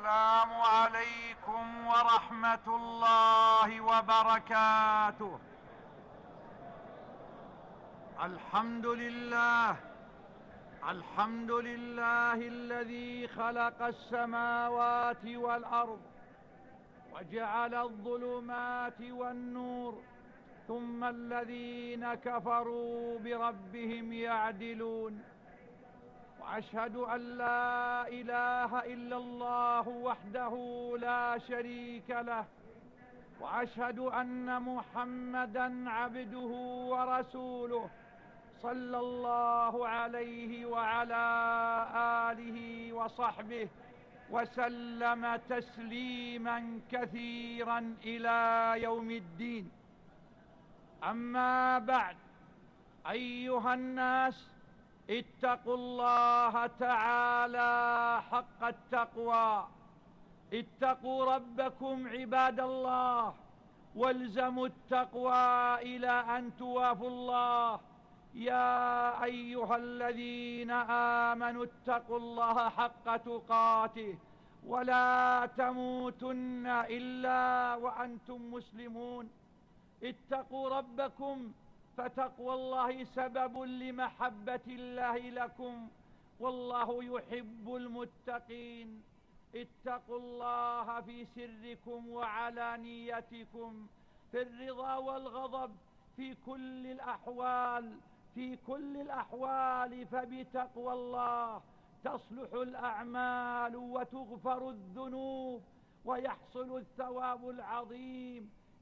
السلام عليكم ورحمة الله وبركاته. الحمد لله الحمد لله الذي خلق السماوات والأرض وجعل الظلمات والنور ثم الذين كفروا بربهم يعدلون. وأشهد أن لا إله إلا الله وحده لا شريك له وأشهد أن محمدا عبده ورسوله صلى الله عليه وعلى آله وصحبه وسلم تسليما كثيرا إلى يوم الدين. أما بعد أيها الناس اتقوا الله تعالى حق التقوى. اتقوا ربكم عباد الله والزموا التقوى إلى أن توافوا الله. يا أيها الذين آمنوا اتقوا الله حق تقاته ولا تموتن إلا وأنتم مسلمون. اتقوا ربكم فتقوى الله سبب لمحبة الله لكم والله يحب المتقين. اتقوا الله في سركم وعلانيتكم في الرضا والغضب في كل الأحوال في كل الأحوال فبتقوى الله تصلح الأعمال وتغفر الذنوب ويحصل الثواب العظيم.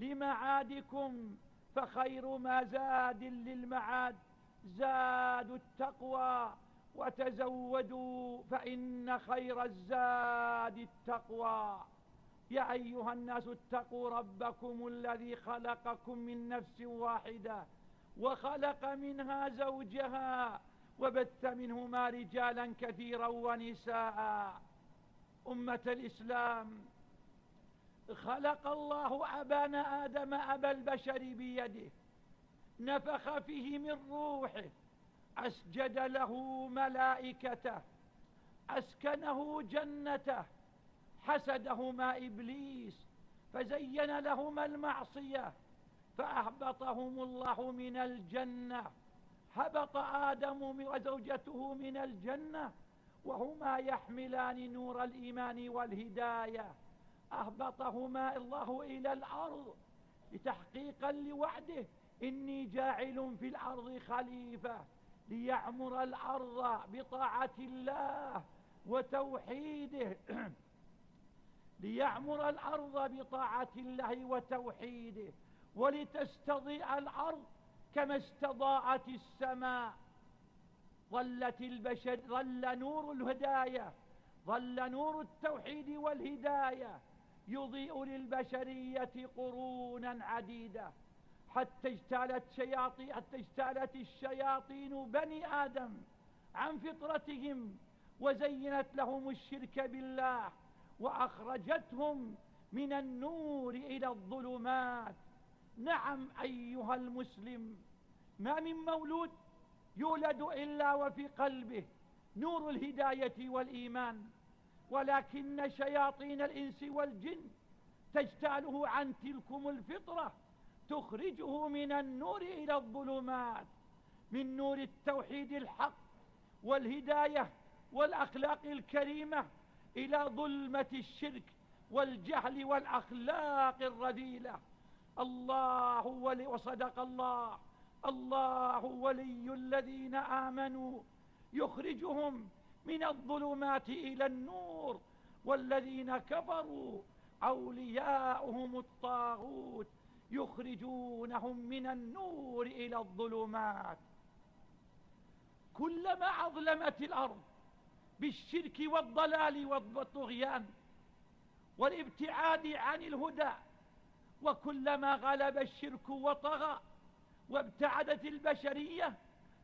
لمعادكم فخير ما زاد للمعاد زاد التقوى وتزودوا فإن خير الزاد التقوى. يا أيها الناس اتقوا ربكم الذي خلقكم من نفس واحدة وخلق منها زوجها وبث منهما رجالا كثيرا ونساء. أمة الإسلام خلق الله أبانا آدم أبا البشر بيده. نفخ فيه من روحه. أسجد له ملائكته. أسكنه جنته. حسدهما إبليس. فزين لهما المعصية. فأهبطهم الله من الجنة. هبط آدم وزوجته من الجنة. وهما يحملان نور الإيمان والهداية. فأهبطهما الله إلى الأرض لتحقيقا لوعده. إني جاعل في الأرض خليفة ليعمر الأرض بطاعة الله وتوحيده. ليعمر الأرض بطاعة الله وتوحيده ولتستضيء الأرض كما استضاءت السماء. ظلت البشر ظل نور الهداية ظل نور التوحيد والهداية يضيء للبشرية قرونا عديدة حتى اجتالت, شياطين حتى اجتالت الشياطين بني آدم عن فطرتهم وزينت لهم الشرك بالله وأخرجتهم من النور إلى الظلمات. نعم أيها المسلم ما من مولود يولد إلا وفي قلبه. نور الهداية والإيمان. ولكن شياطين الإنس والجن تجتاله عن تلكم الفطرة تخرجه من النور إلى الظلمات من نور التوحيد الحق والهداية والأخلاق الكريمة إلى ظلمة الشرك والجهل والأخلاق الرذيلة. الله ولي وصدق الله. الله ولي الذين آمنوا. يخرجهم من الظلمات إلى النور والذين كفروا أولياؤهم الطاغوت يخرجونهم من النور إلى الظلمات كلما أظلمت الأرض بالشرك والضلال والطغيان والابتعاد عن الهدى وكلما غلب الشرك وطغى وابتعدت البشرية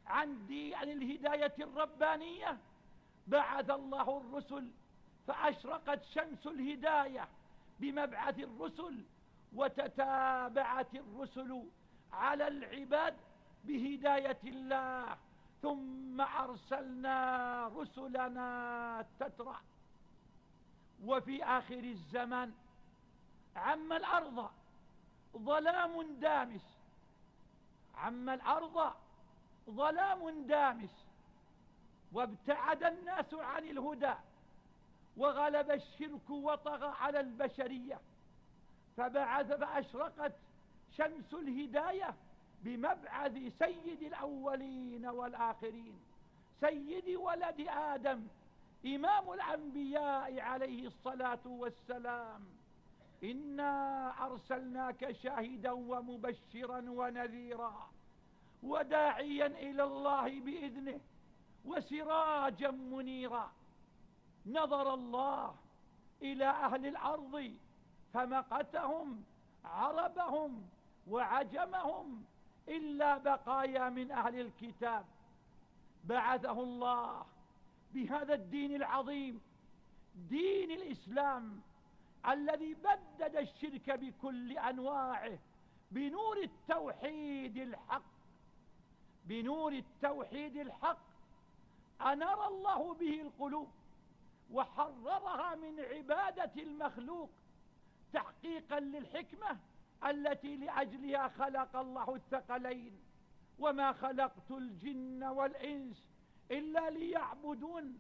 عن, دي عن الهداية الربانية بعث الله الرسل فأشرقت شمس الهداية بمبعث الرسل وتتابعت الرسل على العباد بهداية الله ثم أرسلنا رسلنا تترى وفي آخر الزمان عم الأرض ظلام دامس عم الأرض ظلام دامس وابتعد الناس عن الهدى وغلب الشرك وطغى على البشرية فبعث فأشرقت شمس الهداية بمبعث سيد الأولين والآخرين سيد ولد آدم إمام الأنبياء عليه الصلاة والسلام إنا أرسلناك شاهدا ومبشرا ونذيرا وداعيا إلى الله بإذنه وسراجا منيرا. نظر الله إلى أهل الأرض فمقتهم عربهم وعجمهم إلا بقايا من أهل الكتاب. بعثه الله بهذا الدين العظيم دين الإسلام الذي بدد الشرك بكل أنواعه بنور التوحيد الحق. بنور التوحيد الحق أنار الله به القلوب وحررها من عبادة المخلوق تحقيقا للحكمة التي لأجلها خلق الله الثقلين وما خلقت الجن والإنس إلا ليعبدون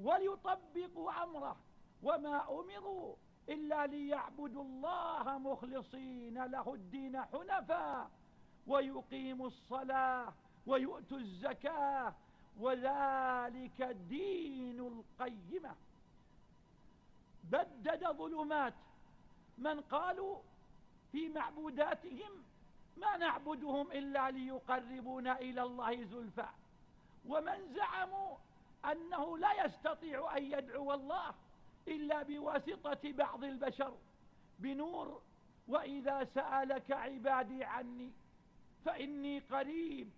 وليطبقوا أمره وما أمروا إلا ليعبدوا الله مخلصين له الدين حنفا ويقيموا الصلاة ويؤتوا الزكاة وذلك الدين القيمة بدد ظلمات من قالوا في معبوداتهم ما نعبدهم إلا ليقربونا إلى الله زلفى. ومن زعموا أنه لا يستطيع أن يدعو الله إلا بواسطة بعض البشر بنور وإذا سألك عبادي عني فإني قريب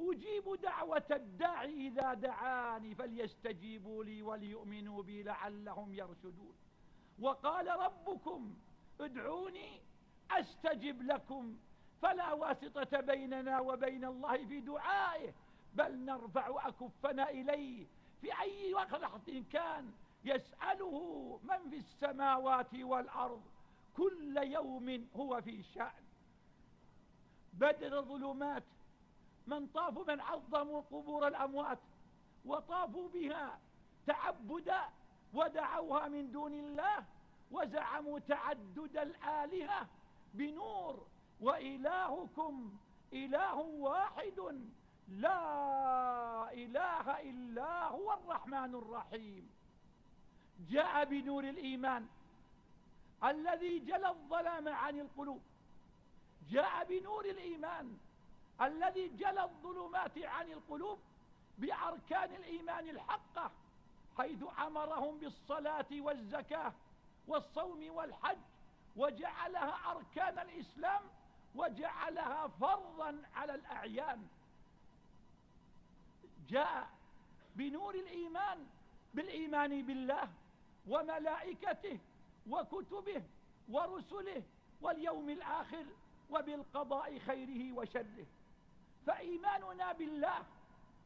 أجيب دعوة الداعي إذا دعاني فليستجيبوا لي وليؤمنوا بي لعلهم يرشدون. وقال ربكم ادعوني أستجب لكم فلا واسطة بيننا وبين الله في دعائه بل نرفع أكفنا إليه. في أي وقت كان يسأله من في السماوات والأرض كل يوم هو في شأن. بدر ظلمات من طافوا من عظموا قبور الأموات وطافوا بها تعبدا ودعوها من دون الله وزعموا تعدد الآلهة بنور وإلهكم إله واحد لا إله إلا هو الرحمن الرحيم. جاء بنور الإيمان الذي جلى الظلام عن القلوب. جاء بنور الإيمان الذي جلى الظلمات عن القلوب بأركان الإيمان الحقة حيث أمرهم بالصلاة والزكاة والصوم والحج وجعلها أركان الإسلام وجعلها فرضا على الأعيان. جاء بنور الإيمان بالإيمان بالله وملائكته وكتبه ورسله واليوم الآخر وبالقضاء خيره وشره. فإيماننا بالله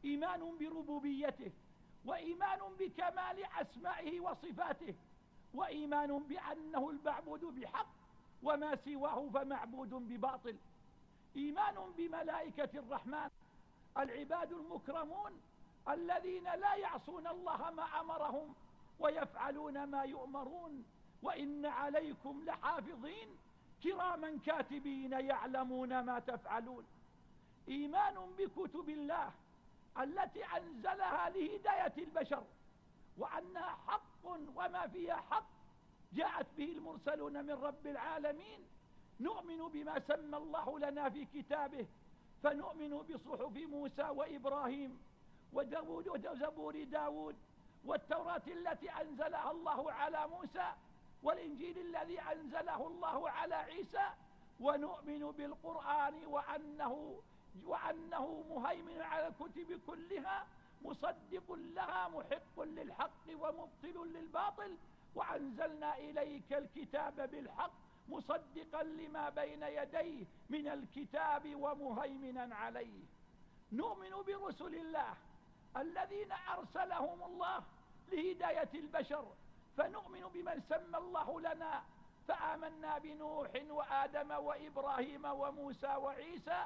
إيمان بربوبيته وإيمان بكمال أسمائه وصفاته وإيمان بأنه المعبود بحق وما سواه فمعبود بباطل. إيمان بملائكة الرحمن العباد المكرمون الذين لا يعصون الله ما أمرهم ويفعلون ما يؤمرون وإن عليكم لحافظين كراما كاتبين يعلمون ما تفعلون. إيمان بكتب الله التي أنزلها لهداية البشر وأنها حق وما فيها حق. جاءت به المرسلون من رب العالمين نؤمن بما سمى الله لنا في كتابه فنؤمن بصحف موسى وإبراهيم وداود وزبور داود والتوراة التي أنزلها الله على موسى والإنجيل الذي أنزله الله على عيسى. ونؤمن بالقرآن وأنه وأنه مهيمن على الكتب كلها مصدق لها محق للحق ومبطل للباطل. وأنزلنا إليك الكتاب بالحق مصدقا لما بين يديه من الكتاب ومهيمنا عليه. نؤمن برسل الله الذين أرسلهم الله لهداية البشر. فنؤمن بمن سمى الله لنا فآمنا بنوح وآدم وإبراهيم وموسى وعيسى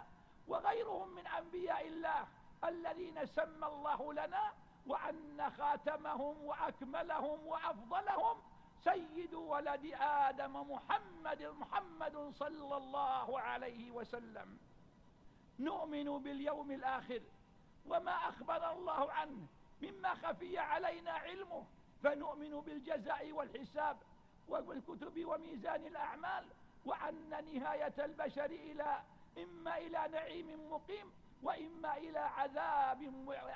وغيرهم من أنبياء الله الذين سمى الله لنا وأن خاتمهم وأكملهم وأفضلهم سيد ولد آدم محمد محمد صلى الله عليه وسلم. نؤمن باليوم الآخر وما أخبر الله عنه مما خفي علينا علمه فنؤمن بالجزاء والحساب والكتب وميزان الأعمال وأن نهاية البشر إلى إما إلى نعيم مقيم وإما إلى عذاب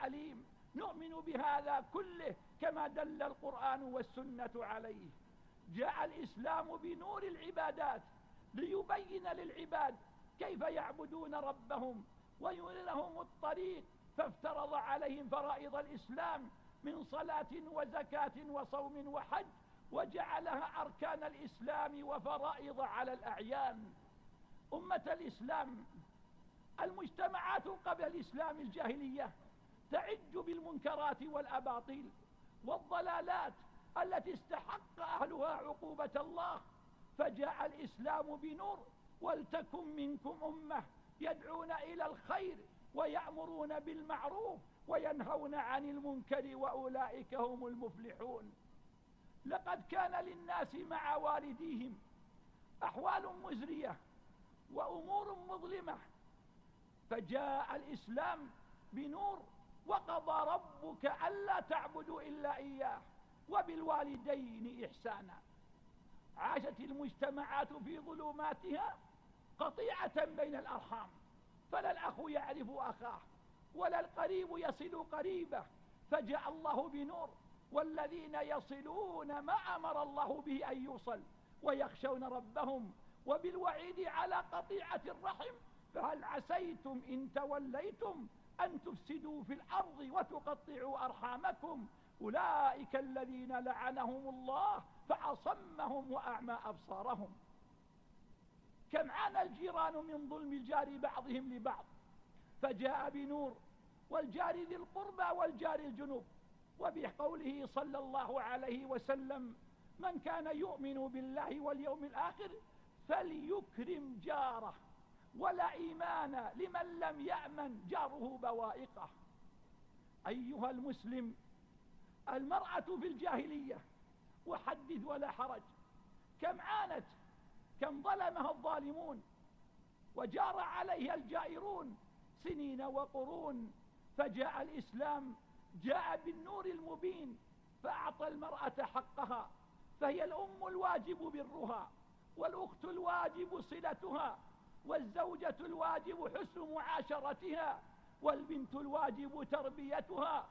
أليم. نؤمن بهذا كله كما دل القرآن والسنة عليه. جاء الإسلام بنور العبادات ليبين للعباد كيف يعبدون ربهم ويريهم الطريق فافترض عليهم فرائض الإسلام من صلاة وزكاة وصوم وحج وجعلها أركان الإسلام وفرائض على الأعيان. أمة الإسلام المجتمعات قبل الإسلام الجاهلية تعج بالمنكرات والأباطيل والضلالات التي استحق أهلها عقوبة الله فجاء الإسلام بنور ولتكن منكم أمة يدعون إلى الخير ويأمرون بالمعروف وينهون عن المنكر وأولئك هم المفلحون. لقد كان للناس مع والديهم أحوال مزرية وأمور مظلمة. فجاء الإسلام بنور وقضى ربك ألا تعبدوا إلا إياه وبالوالدين إحسانا. عاشت المجتمعات في ظلماتها قطيعة بين الأرحام. فلا الأخ يعرف أخاه ولا القريب يصل قريبه. فجاء الله بنور والذين يصلون ما أمر الله به أن يوصل ويخشون ربهم وبالوعيد على قطيعة الرحم فهل عسيتم إن توليتم أن تفسدوا في الأرض وتقطعوا أرحامكم؟ أولئك الذين لعنهم الله فأصمهم وأعمى أبصارهم. كم عانى الجيران من ظلم الجار بعضهم لبعض فجاء بنور والجار ذي القربى والجار الجنوب. وبقوله صلى الله عليه وسلم من كان يؤمن بالله واليوم الآخر فليكرم جاره ولا إيمان لمن لم يأمن جاره بوائقه. أيها المسلم المرأة في الجاهلية وحدث ولا حرج. كم عانت كم ظلمها الظالمون وجار عليها الجائرون سنين وقرون فجاء الإسلام جاء بالنور المبين فأعطى المرأة حقها فهي الأم الواجب برها والأخت الواجب صلتها والزوجة الواجب حسن معاشرتها والبنت الواجب تربيتها.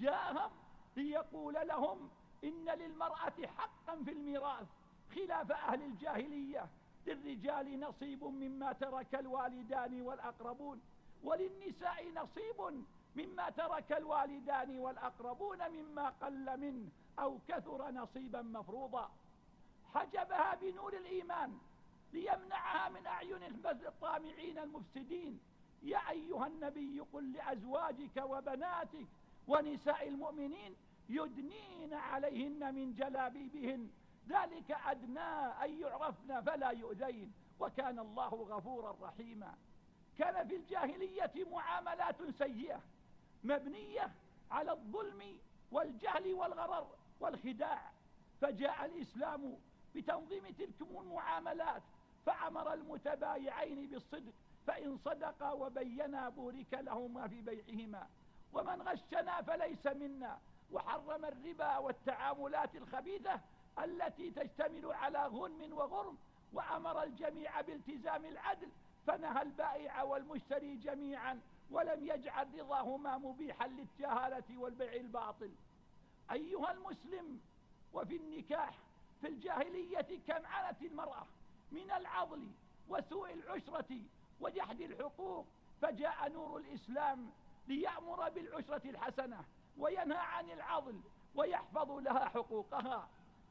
جاهم ليقول لهم إن للمرأة حقا في الميراث خلاف أهل الجاهلية للرجال نصيب مما ترك الوالدان والأقربون وللنساء نصيب مما ترك الوالدان والأقربون مما قل منه أو كثر نصيبا مفروضا. حجبها بنور الإيمان ليمنعها من أعين الطامعين المفسدين. يا أيها النبي قل لأزواجك وبناتك ونساء المؤمنين يدنين عليهن من جلابيبهن. ذلك أدنى أن يعرفن فلا يؤذين. وكان الله غفورا رحيما. كان في الجاهلية معاملات سيئة مبنية على الظلم والجهل والغرر والخداع. فجاء الإسلام بتنظيم تلك المعاملات فأمر المتبايعين بالصدق فإن صدقا وبينا بورك لهما في بيعهما. ومن غشنا فليس منا. وحرم الربا والتعاملات الخبيثة التي تشتمل على غنم وغرم وأمر الجميع بالتزام العدل فنهى البائع والمشتري جميعا ولم يجعل رضاهما مبيحا للجهالة والبيع الباطل. أيها المسلم وفي النكاح في الجاهلية كم عانت المرأة من العضل وسوء العشرة وجحد الحقوق فجاء نور الإسلام ليأمر بالعشرة الحسنة وينهى عن العضل ويحفظ لها حقوقها.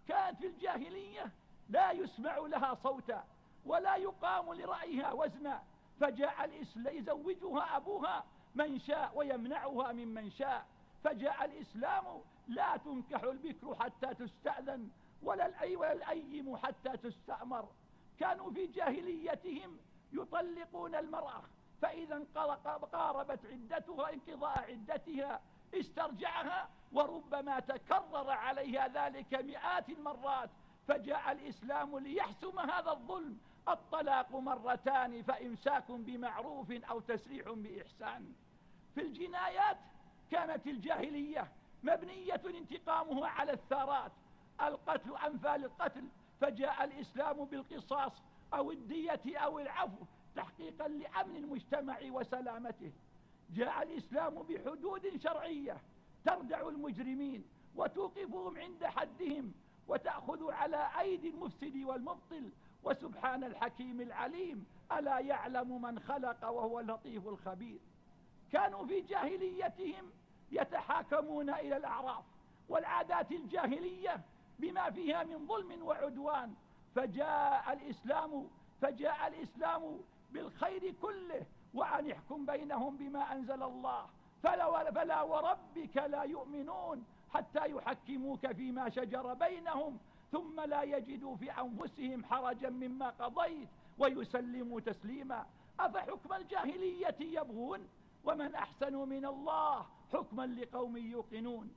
كانت في الجاهلية لا يسمع لها صوتا ولا يقام لرأيها وزنا فجاء الإسلام يزوجها أبوها من شاء ويمنعها ممن شاء فجاء الإسلام لا تنكح البكر حتى تستأذن ولا الأي ولا الأيم حتى تستأمر. كانوا في جاهليتهم يطلقون المرأة. فإذا قاربت عدتها انقضاء عدتها استرجعها وربما تكرر عليها ذلك مئات المرات. فجاء الإسلام ليحسم هذا الظلم. الطلاق مرتان فإمساك بمعروف أو تسريح بإحسان. في الجنايات كانت الجاهلية مبنية انتقامها على الثارات. القتل أنفال القتل فجاء الإسلام بالقصاص أو الدية أو العفو تحقيقا لأمن المجتمع وسلامته. جاء الإسلام بحدود شرعية تردع المجرمين وتوقفهم عند حدهم وتأخذ على أيدي المفسد والمبطل. وسبحان الحكيم العليم ألا يعلم من خلق وهو اللطيف الخبير. كانوا في جاهليتهم يتحاكمون إلى الأعراف والعادات الجاهلية بما فيها من ظلم وعدوان. فجاء الإسلام فجاء الإسلام بالخير كله وأن يحكم بينهم بما أنزل الله. فلا, فلا وربك لا يؤمنون حتى يحكموك فيما شجر بينهم ثم لا يجدوا في أنفسهم حرجا مما قضيت ويسلموا تسليما. أفحكم الجاهلية يبغون؟ ومن أحسن من الله حكما لقوم يوقنون.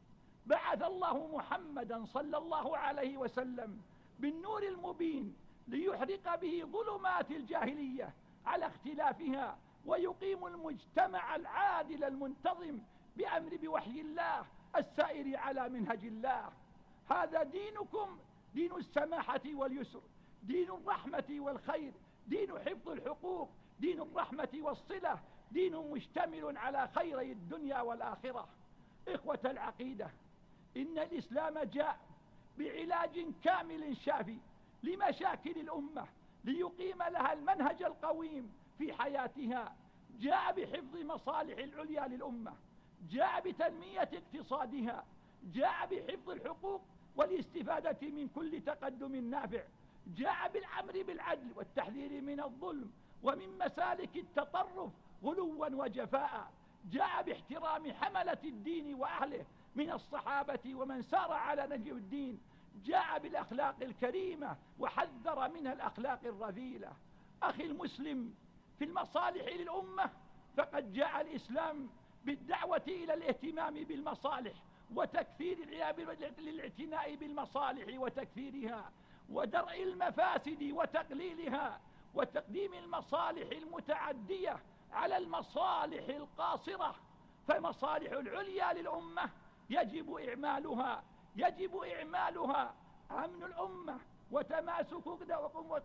بعث الله محمدا صلى الله عليه وسلم بالنور المبين ليحرق به ظلمات الجاهلية على اختلافها ويقيم المجتمع العادل المنتظم بأمر بوحي الله السائر على منهج الله. هذا دينكم دين السماحة واليسر دين الرحمة والخير دين حفظ الحقوق دين الرحمة والصلة دين مشتمل على خيري الدنيا والآخرة. إخوة العقيدة إن الإسلام جاء بعلاج كامل شافي لمشاكل الأمة ليقيم لها المنهج القويم في حياتها. جاء بحفظ مصالح العليا للأمة. جاء بتنمية اقتصادها. جاء بحفظ الحقوق والاستفادة من كل تقدم نافع. جاء بالأمر بالعدل والتحذير من الظلم ومن مسالك التطرف غلوا وجفاء. جاء باحترام حملة الدين وأهله من الصحابة ومن سار على نهي الدين جاء بالأخلاق الكريمة وحذر منها الأخلاق الرذيلة. أخي المسلم في المصالح للأمة فقد جاء الإسلام بالدعوة إلى الاهتمام بالمصالح وتكثير للاعتناء بالمصالح وتكثيرها ودرء المفاسد وتقليلها وتقديم المصالح المتعدية على المصالح القاصرة. فمصالح العليا للأمة يجب إعمالها يجب إعمالها. أمن الأمة وتماسك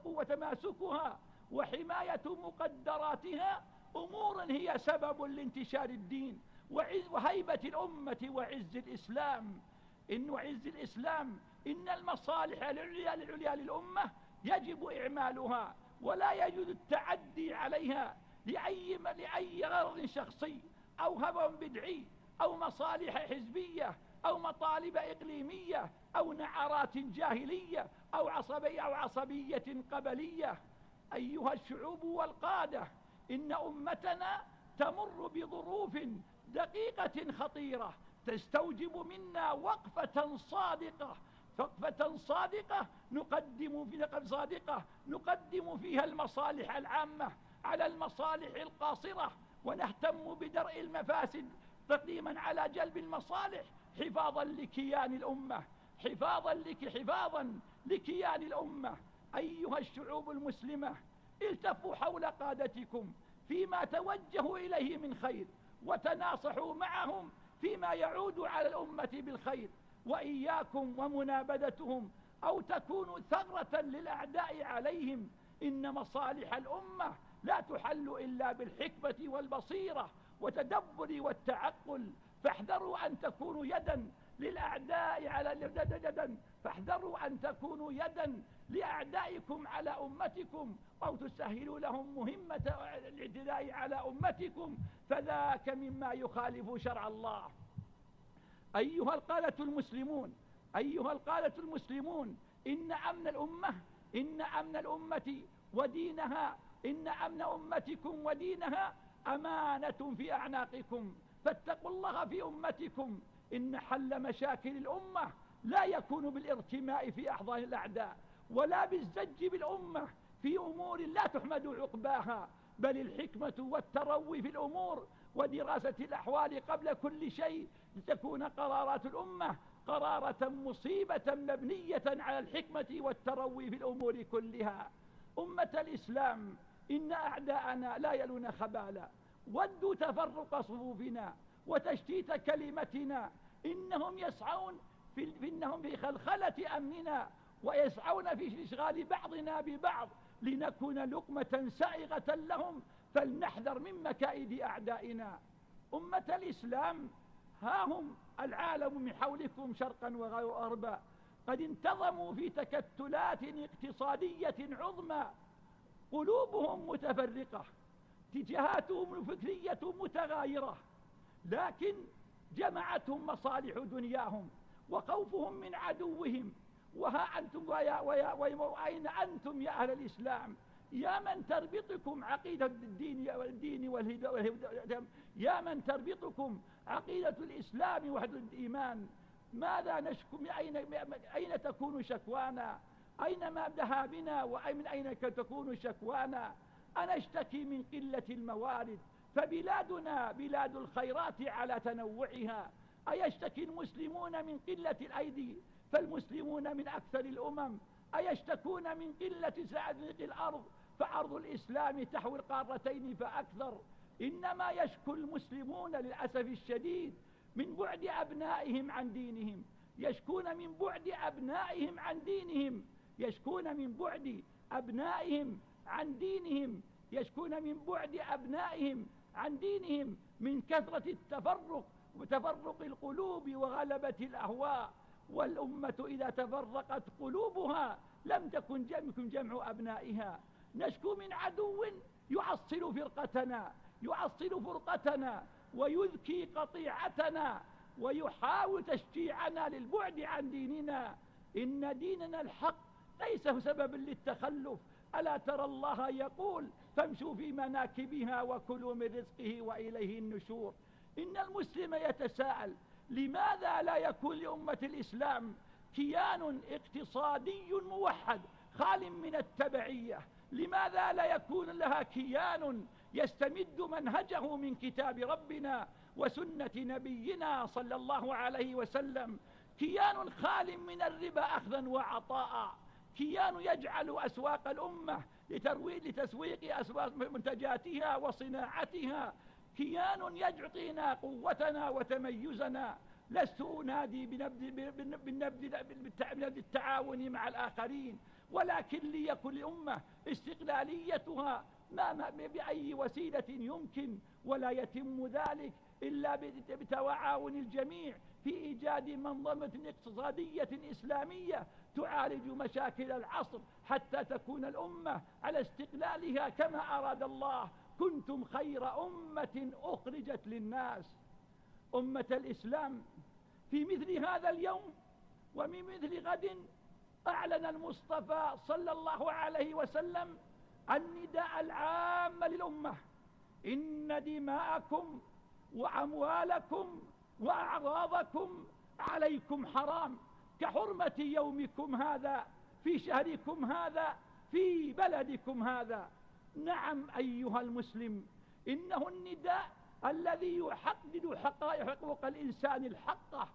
وتماسكها وحماية مقدراتها. أمور هي سبب لانتشار الدين وهيبة الأمة وعز الإسلام. إن عز الإسلام إن المصالح العليا العليا للأمة يجب إعمالها ولا يجوز التعدي عليها لأي, لأي غرض شخصي أو هبا بدعي. أو مصالح حزبية أو مطالب إقليمية أو نعرات جاهلية أو عصبية, أو عصبية قبلية. أيها الشعوب والقادة إن أمتنا تمر بظروف دقيقة خطيرة تستوجب منا وقفة صادقة. وقفة صادقة نقدم فيها صادقة نقدم فيها المصالح العامة على المصالح القاصرة ونهتم بدرء المفاسد تقديما على جلب المصالح حفاظا لكيان الأمة حفاظا لك حفاظا لكيان الأمة. أيها الشعوب المسلمة التفوا حول قادتكم فيما توجهوا إليه من خير وتناصحوا معهم فيما يعود على الأمة بالخير. وإياكم ومنابدتهم أو تكون ثغرة للأعداء عليهم. إن مصالح الأمة لا تحل إلا بالحكمة والبصيرة وتدبري والتعقل. فاحذروا أن تكونوا يدا للأعداء على يدا فاحذروا أن تكونوا يدا لأعدائكم على أمتكم. أو تسهلوا لهم مهمة الاعتداء على أمتكم. فذاك مما يخالف شرع الله. أيها القالة المسلمون أيها القالة المسلمون إن أمن الأمة إن أمن الأمة ودينها إن أمن أمتكم ودينها أمانة في أعناقكم. فاتقوا الله في أمتكم. إن حل مشاكل الأمة لا يكون بالارتماء في أحضان الأعداء ولا بالزج بالأمة. في أمور لا تحمد عقباها بل الحكمة والتروي في الأمور ودراسة الأحوال قبل كل شيء لتكون قرارات الأمة قرارة مصيبة مبنية على الحكمة والتروي في الأمور كلها. أمة الإسلام إن أعداءنا لا يلون خبالا. ودوا تفرق صفوفنا وتشتيت كلمتنا. إنهم يسعون في إنهم في خلخلة أمننا ويسعون في إشغال بعضنا ببعض. لنكون لقمة سائغة لهم فلنحذر من مكائد أعدائنا. أمة الإسلام ها هم العالم من حولكم شرقا وغربا. قد انتظموا في تكتلات اقتصادية عظمى. قلوبهم متفرقة اتجاهاتهم الفكرية متغايرة لكن جمعتهم مصالح دنياهم وخوفهم من عدوهم. وها أنتم ويا ويا وأين أنتم يا أهل الإسلام؟ يا من تربطكم عقيدة الدين والدين والهدى يا من تربطكم عقيدة الإسلام وحد الإيمان. ماذا نشكو أين, أين تكون شكوانا؟ أينما ذهبنا ذهابنا ومن أين تكون شكوانا؟ أنا أشتكي من قلة الموارد فبلادنا بلاد الخيرات على تنوعها. أيشتكي المسلمون من قلة الأيدي؟ فالمسلمون من أكثر الأمم. أيشتكون من قلة سعدق الأرض؟ فعرض الإسلام تحوي القارتين فأكثر. إنما يشكو المسلمون للأسف الشديد من بعد أبنائهم عن دينهم. يشكون من بعد أبنائهم عن دينهم. يشكون من بعد أبنائهم عن دينهم يشكون من بعد أبنائهم عن دينهم من كثرة التفرق وتفرق القلوب وغلبة الأهواء. والأمة إذا تفرقت قلوبها لم تكن جمع جمع أبنائها. نشكو من عدو يعصل فرقتنا يعصل فرقتنا ويذكي قطيعتنا ويحاول تشجيعنا للبعد عن ديننا. إن ديننا الحق ليس سببا للتخلف. ألا ترى الله يقول فامشوا في مناكبها وكلوا من رزقه وإليه النشور. إن المسلم يتساءل لماذا لا يكون لأمة الإسلام كيان اقتصادي موحد خال من التبعية؟ لماذا لا يكون لها كيان يستمد منهجه من كتاب ربنا وسنة نبينا صلى الله عليه وسلم؟ كيان خال من الربا أخذا وعطاء. كيان يجعل أسواق الأمة لترويج لتسويق أسواق منتجاتها وصناعتها. كيان يعطينا قوتنا وتميزنا. لست أنادي بالنبذ التعاون مع الآخرين. ولكن ليكن الأمة استقلاليتها ما بأي وسيلة يمكن. ولا يتم ذلك إلا بتعاون الجميع في إيجاد منظمة اقتصادية إسلامية تعالج مشاكل العصر حتى تكون الأمة على استقلالها كما أراد الله. كنتم خير أمة أخرجت للناس. أمة الإسلام. في مثل هذا اليوم ومن مثل غد أعلن المصطفى صلى الله عليه وسلم النداء العام للأمة. إن دماءكم وأموالكم وأعراضكم عليكم حرام. كحرمة يومكم هذا في شهركم هذا في بلدكم هذا. نعم أيها المسلم إنه النداء الذي يحدد حقائق حقوق الإنسان الحقة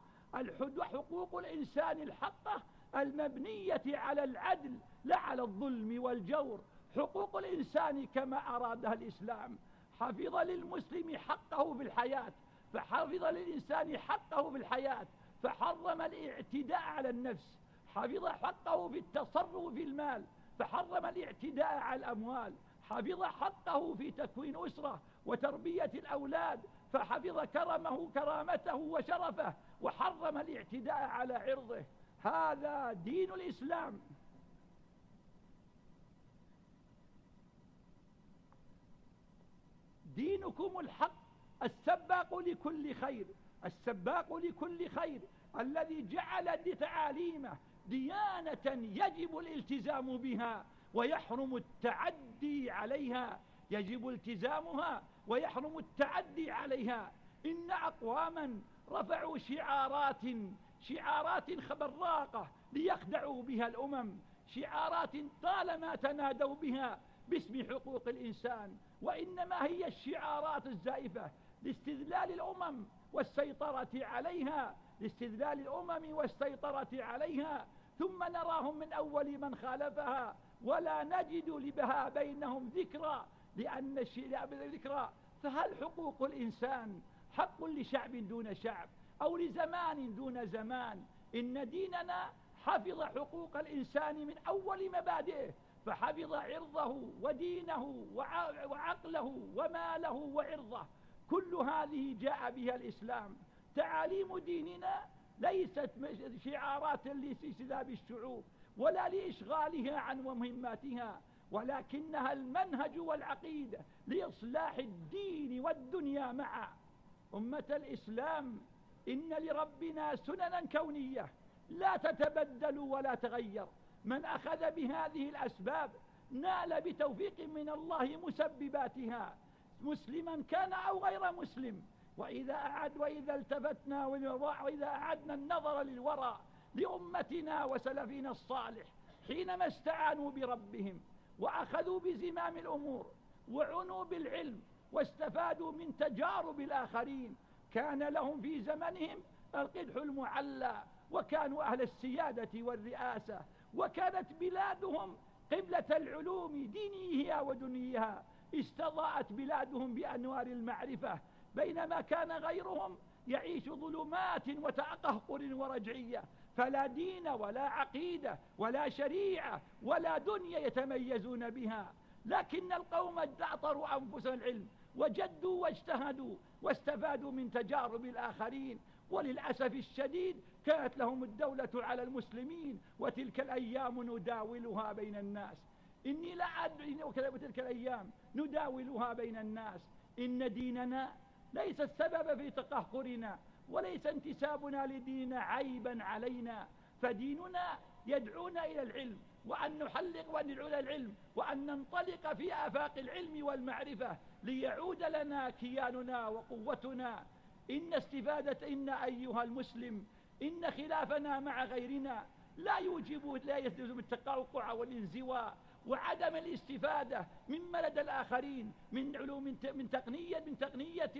حقوق الإنسان الحقة المبنية على العدل لا على الظلم والجور. حقوق الإنسان كما أرادها الإسلام. حفظ للمسلم حقه في الحياة فحفظ للإنسان حقه في الحياة. فحرم الاعتداء على النفس. حفظ حقه في التصرف في المال. فحرم الاعتداء على الأموال. حفظ حقه في تكوين أسرة وتربية الأولاد. فحفظ كرمه كرامته وشرفه. وحرم الاعتداء على عرضه. هذا دين الإسلام. دينكم الحق السباق لكل خير. السباق لكل خير الذي جعل تعاليمه ديانة يجب الالتزام بها ويحرم التعدي عليها يجب التزامها ويحرم التعدي عليها. إن أقواما رفعوا شعارات شعارات خبراقة ليخدعوا بها الأمم شعارات طالما تنادوا بها باسم حقوق الإنسان. وإنما هي الشعارات الزائفة لاستذلال الأمم والسيطرة عليها لاستذلال الأمم والسيطرة عليها ثم نراهم من أول من خالفها. ولا نجد لبها بينهم ذكرى لأن الشيء ذكرى فهل حقوق الإنسان حق لشعب دون شعب أو لزمان دون زمان؟ إن ديننا حفظ حقوق الإنسان من أول مبادئه فحفظ عرضه ودينه وعقله وماله وعرضه. كل هذه جاء بها الإسلام. تعاليم ديننا ليست شعارات لاستجلاب الشعوب ولا لإشغالها عن مهماتها ولكنها المنهج والعقيدة لإصلاح الدين والدنيا معا. أمة الإسلام إن لربنا سننا كونية لا تتبدل ولا تغير. من أخذ بهذه الأسباب نال بتوفيق من الله مسبباتها. مسلما كان أو غير مسلم. وإذا أعد وإذا التفتنا وإذا أعدنا النظر للوراء لأمتنا وسلفنا الصالح حينما استعانوا بربهم وأخذوا بزمام الأمور وعنوا بالعلم واستفادوا من تجارب الآخرين كان لهم في زمنهم القدح المعلى وكانوا أهل السيادة والرئاسة وكانت بلادهم قبلة العلوم دينيها ودنيها. استضاءت بلادهم بأنوار المعرفة بينما كان غيرهم يعيش ظلمات وتقهقر ورجعية. فلا دين ولا عقيدة ولا شريعة ولا دنيا يتميزون بها. لكن القوم ادعطروا أنفس العلم وجدوا واجتهدوا واستفادوا من تجارب الآخرين. وللأسف الشديد كانت لهم الدولة على المسلمين وتلك الأيام نداولها بين الناس. إني لا أدعو وكذا بتلك الأيام نداولها بين الناس. إن ديننا ليس السبب في تقهقرنا وليس انتسابنا لدين عيبا علينا. فديننا يدعونا إلى العلم وأن نحلق وأن إلى العلم وأن ننطلق في آفاق العلم والمعرفة ليعود لنا كياننا وقوتنا. إن استفادة إن أيها المسلم إن خلافنا مع غيرنا لا يوجب لا يستلزم التقوقع والانزواء. وعدم الاستفادة مما لدى الآخرين من علوم من تقنية من تقنية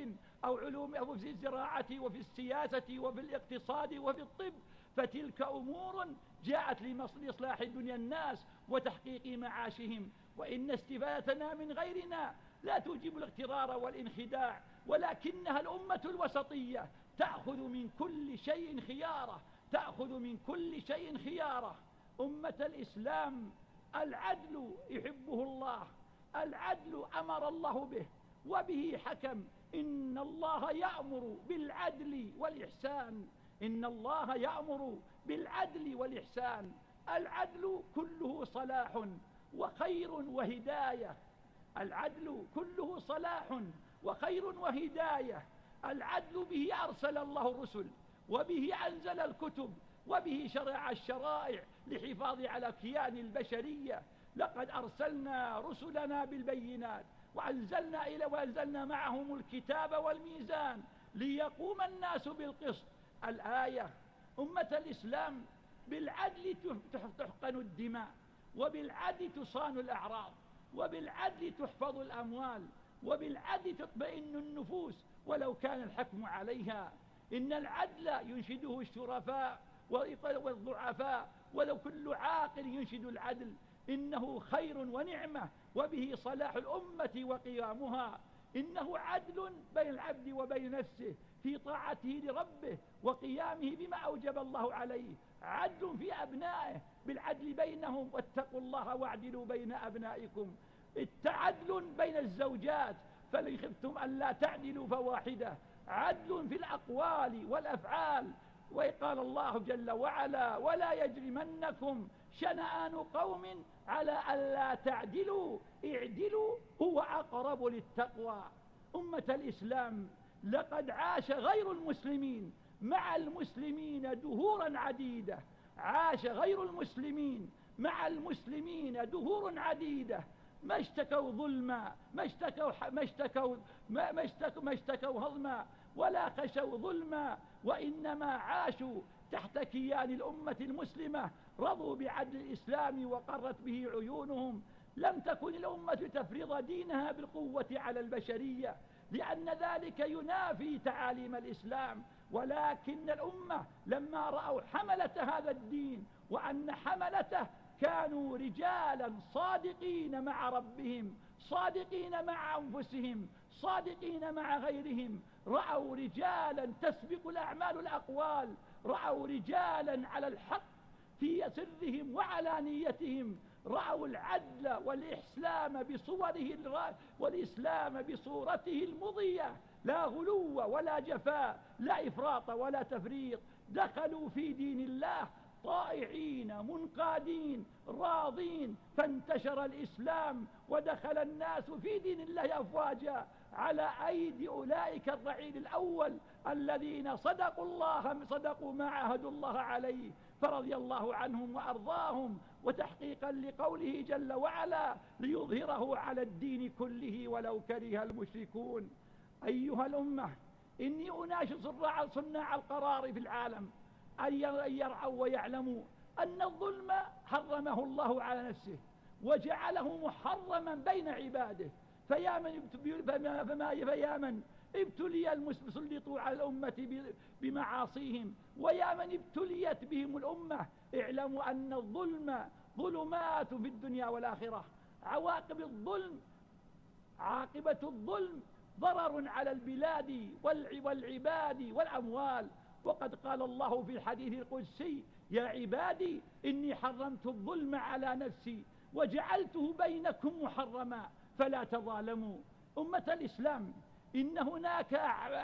أو علوم أو في الزراعة وفي السياسة وفي الاقتصاد وفي الطب. فتلك أمور جاءت لإصلاح دنيا الناس وتحقيق معاشهم. وإن استفادتنا من غيرنا لا توجب الاغترار والانخداع ولكنها الأمة الوسطية. تأخذ من كل شيء خيارة تأخذ من كل شيء خيارة. أمة الإسلام العدل يحبه الله العدل أمر الله به وبه حكم. إن الله يأمر بالعدل والإحسان. إن الله يأمر بالعدل والإحسان. العدل كله صلاح وخير وهداية. العدل كله صلاح وخير وهداية. العدل به أرسل الله الرسل وبه أنزل الكتب وبه شرع الشرائع لحفاظ على كيان البشرية. لقد أرسلنا رسلنا بالبينات وأنزلنا, إلى وأنزلنا معهم الكتاب والميزان ليقوم الناس بالقسط. الآية أمة الإسلام بالعدل تحقن الدماء وبالعدل تصان الأعراض وبالعدل تحفظ الأموال وبالعدل تطمئن النفوس. ولو كان الحكم عليها إن العدل ينشده الشرفاء والضعفاء ولو كل عاقل ينشد العدل إنه خير ونعمة وبه صلاح الأمة وقيامها إنه عدل بين العبد وبين نفسه في طاعته لربه وقيامه بما أوجب الله عليه عدل في أبنائه بالعدل بينهم واتقوا الله واعدلوا بين أبنائكم التعدل بين الزوجات فلن خفتم أن لا تعدلوا فواحدة عدل في الأقوال والأفعال وقال الله جل وعلا ولا يجرمنكم شنآن قوم على ألا تعدلوا اعدلوا هو أقرب للتقوى. أمة الإسلام لقد عاش غير المسلمين مع المسلمين دهورا عديدة. عاش غير المسلمين مع المسلمين دهور عديدة. ما اشتكوا ظلما ما اشتكوا ما اشتكوا ما اشتكوا ما اشتكوا هضما ولا خشوا ظلما. وإنما عاشوا تحت كيان الأمة المسلمة رضوا بعدل الإسلام وقرت به عيونهم. لم تكن الأمة تفرض دينها بالقوة على البشرية لأن ذلك ينافي تعاليم الإسلام. ولكن الأمة لما رأوا حملة هذا الدين وأن حملته كانوا رجالا صادقين مع ربهم صادقين مع أنفسهم صادقين مع غيرهم. رأوا رجالا تسبق الأعمال الأقوال. رأوا رجالا على الحق في سرهم وعلانيتهم. رأوا العدل والإسلام بصوره والإسلام بصورته المضية. لا غلو ولا جفاء لا إفراط ولا تفريط. دخلوا في دين الله طائعين منقادين راضين. فانتشر الإسلام ودخل الناس في دين الله أفواجا على أيدي أولئك الرعيل الأول الذين صدقوا الله صدقوا ما عهدوا الله عليه. فرضي الله عنهم وأرضاهم وتحقيقا لقوله جل وعلا ليظهره على الدين كله ولو كره المشركون. أيها الأمة إني أناشد صناع القرار في العالم. أن يرعوا ويعلموا أن الظلم حرمه الله على نفسه وجعله محرما بين عباده. فيا من, فيا من ابتلي المسلطوا على الأمة بمعاصيهم. ويا من ابتليت بهم الأمة. اعلموا أن الظلم ظلمات في الدنيا والآخرة. عواقب الظلم عاقبة الظلم ضرر على البلاد والعباد والأموال. وقد قال الله في الحديث القدسي يا عبادي إني حرمت الظلم على نفسي وجعلته بينكم محرما فلا تظالموا. أمة الإسلام إن هناك,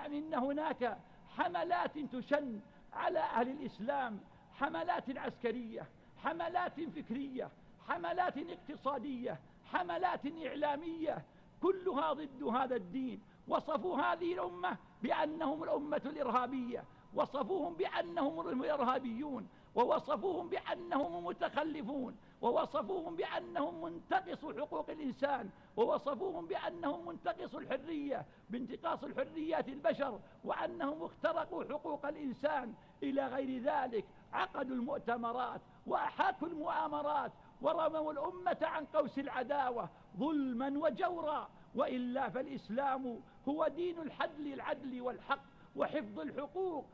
إن هناك حملات تشن على أهل الإسلام حملات عسكرية حملات فكرية حملات اقتصادية حملات إعلامية كلها ضد هذا الدين. وصفوا هذه الأمة بأنهم الأمة الإرهابية وصفوهم بأنهم الإرهابيون ووصفوهم بأنهم متخلفون ووصفوهم بأنهم منتقص حقوق الإنسان ووصفوهم بأنهم منتقص الحرية بانتقاص الحريات البشر وأنهم اخترقوا حقوق الإنسان. إلى غير ذلك عقدوا المؤتمرات وأحاكوا المؤامرات ورموا الأمة عن قوس العداوة ظلما وجورا. وإلا فالإسلام هو دين الحدل العدل والحق. وحفظ الحقوق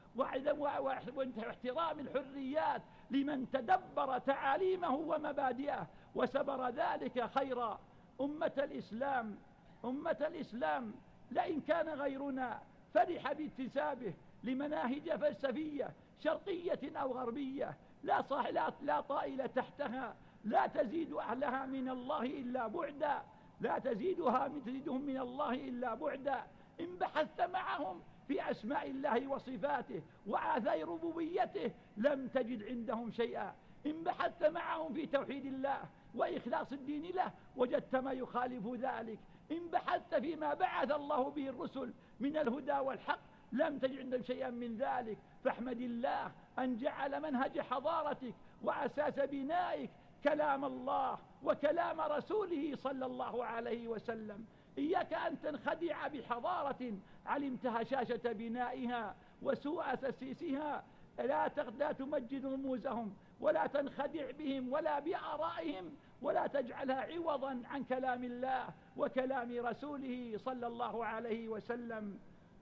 واحترام الحريات لمن تدبر تعاليمه ومبادئه وسبر ذلك خيرا. أمة الإسلام أمة الإسلام لئن كان غيرنا فرح باتسابه لمناهج فلسفية شرقية أو غربية لا, صح لا, لا طائل تحتها لا تزيد أهلها من الله إلا بعدا لا تزيدها من تزيدهم من الله إلا بعدا. إن بحثت معهم بأسماء الله وصفاته وآثار ربوبيته لم تجد عندهم شيئا. إن بحثت معهم في توحيد الله وإخلاص الدين له وجدت ما يخالف ذلك. إن بحثت فيما بعث الله به الرسل من الهدى والحق لم تجد عندهم شيئا من ذلك. فاحمد الله أن جعل منهج حضارتك وأساس بنائك كلام الله وكلام رسوله صلى الله عليه وسلم. إياك أن تنخدع بحضارة علمتها شاشة بنائها وسوء تسيسها لا لا تمجد رموزهم ولا تنخدع بهم ولا بآرائهم ولا تجعلها عوضا عن كلام الله وكلام رسوله صلى الله عليه وسلم.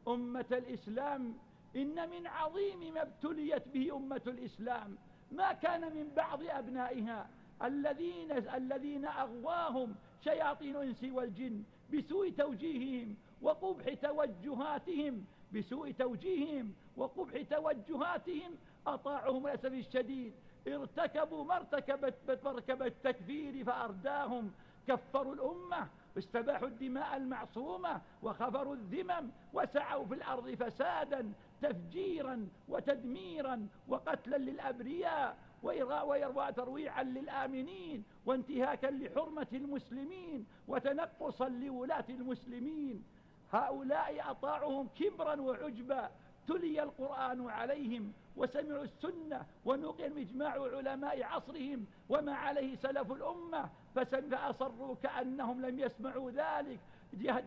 أمة الإسلام إن من عظيم ما ابتليت به أمة الإسلام ما كان من بعض أبنائها الذين, الذين أغواهم شياطين الإنس والجن. بسوء توجيههم وقبح توجهاتهم بسوء توجيههم وقبح توجهاتهم. أطاعهم للأسف الشديد. ارتكبوا ما ارتكبت مركب التكفير فأرداهم. كفروا الأمة استباحوا الدماء المعصومة وخفروا الذمم وسعوا في الأرض فسادا تفجيرا وتدميرا وقتلا للأبرياء. ويروى ترويعا للآمنين وانتهاكا لحرمة المسلمين وتنقصا لولاة المسلمين. هؤلاء أطاعهم كبرا وعجبا. تلي القرآن عليهم وسمعوا السنة ونقل إجماع علماء عصرهم وما عليه سلف الأمة. فأصروا كأنهم لم يسمعوا ذلك.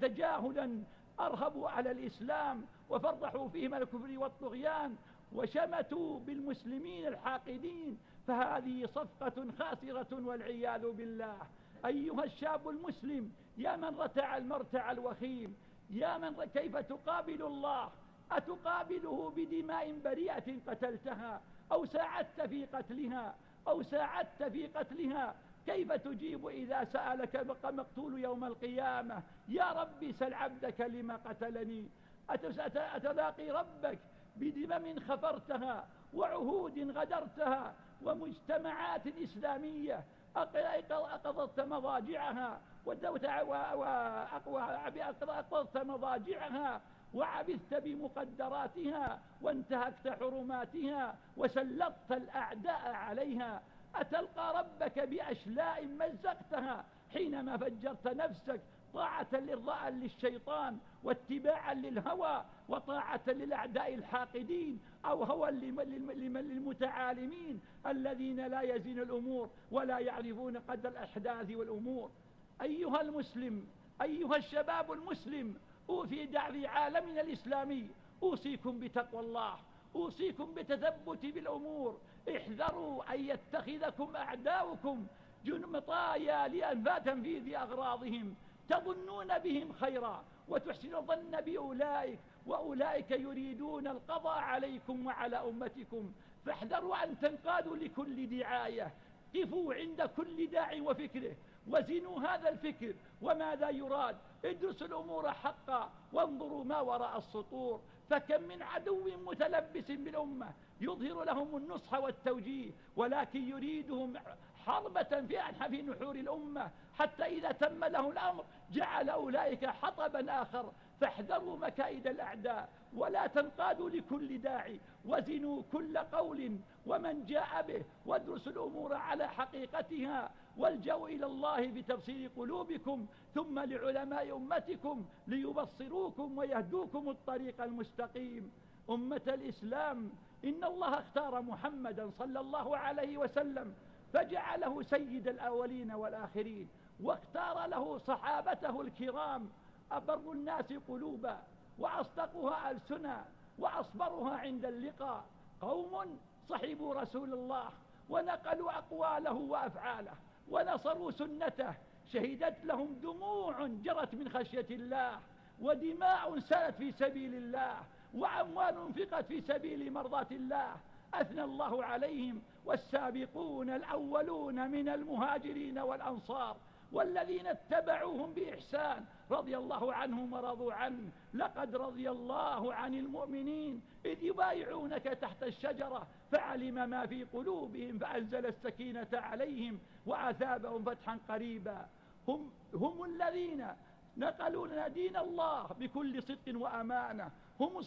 تجاهلا أرهبوا على الإسلام وفرحوا فيهم الكفر والطغيان. وشمتوا بالمسلمين الحاقدين فهذه صفقة خاسرة والعياذ بالله. أيها الشاب المسلم يا من رتع المرتع الوخيم يا من كيف تقابل الله؟ أتقابله بدماء بريئة قتلتها؟ أو ساعدت في قتلها؟ أو ساعدت في قتلها؟ كيف تجيب إذا سألك مقتول يوم القيامة؟ يا ربي سل عبدك لما قتلني. أتلاقي ربك؟ بدمم خفرتها وعهود غدرتها ومجتمعات إسلامية أقضت مضاجعها وأقضت مضاجعها وعبثت بمقدراتها وانتهكت حرماتها وسلطت الأعداء عليها أتلقى ربك بأشلاء مزقتها حينما فجرت نفسك طاعة للرأى للشيطان واتباعا للهوى وطاعة للأعداء الحاقدين أو هوى للمتعالمين الذين لا يزين الأمور ولا يعرفون قدر الأحداث والأمور. أيها المسلم أيها الشباب المسلم أوفي دعوي عالمنا الإسلامي. أوصيكم بتقوى الله أوصيكم بتثبت بالأمور. احذروا أن يتخذكم أعداؤكم جن مطايا في تنفيذ أغراضهم. تظنون بهم خيرا وتحسن الظن بأولئك وأولئك يريدون القضاء عليكم وعلى أمتكم. فاحذروا أن تنقادوا لكل دعاية. قفوا عند كل داع وفكره وزنوا هذا الفكر وماذا يراد. ادرسوا الأمور حقا وانظروا ما وراء السطور. فكم من عدو متلبس بالأمة يظهر لهم النصح والتوجيه ولكن يريدهم حربة في أنحف نحور الأمة حتى إذا تم له الأمر جعل أولئك حطبا آخر. فاحذروا مكائد الأعداء ولا تنقادوا لكل داعي وزنوا كل قول ومن جاء به وادرسوا الأمور على حقيقتها والجو إلى الله بتبصير قلوبكم ثم لعلماء أمتكم ليبصروكم ويهدوكم الطريق المستقيم. أمة الإسلام إن الله اختار محمدا صلى الله عليه وسلم فجعله سيد الأولين والآخرين واختار له صحابته الكرام أبر الناس قلوبا وأصدقها ألسنا وأصبرها عند اللقاء. قوم صحبوا رسول الله ونقلوا أقواله وأفعاله ونصروا سنته. شهدت لهم دموع جرت من خشية الله ودماء سلت في سبيل الله وأموال انفقت في سبيل مرضاة الله. أثنى الله عليهم والسابقون الأولون من المهاجرين والأنصار والذين اتبعوهم بإحسان رضي الله عنهم ورضوا عنه. لقد رضي الله عن المؤمنين. إذ يبايعونك تحت الشجرة فعلم ما في قلوبهم فأنزل السكينة عليهم وعثابهم فتحا قريبا. هم, هم الذين نقلوا لنا دين الله بكل صدق وأمانة. هم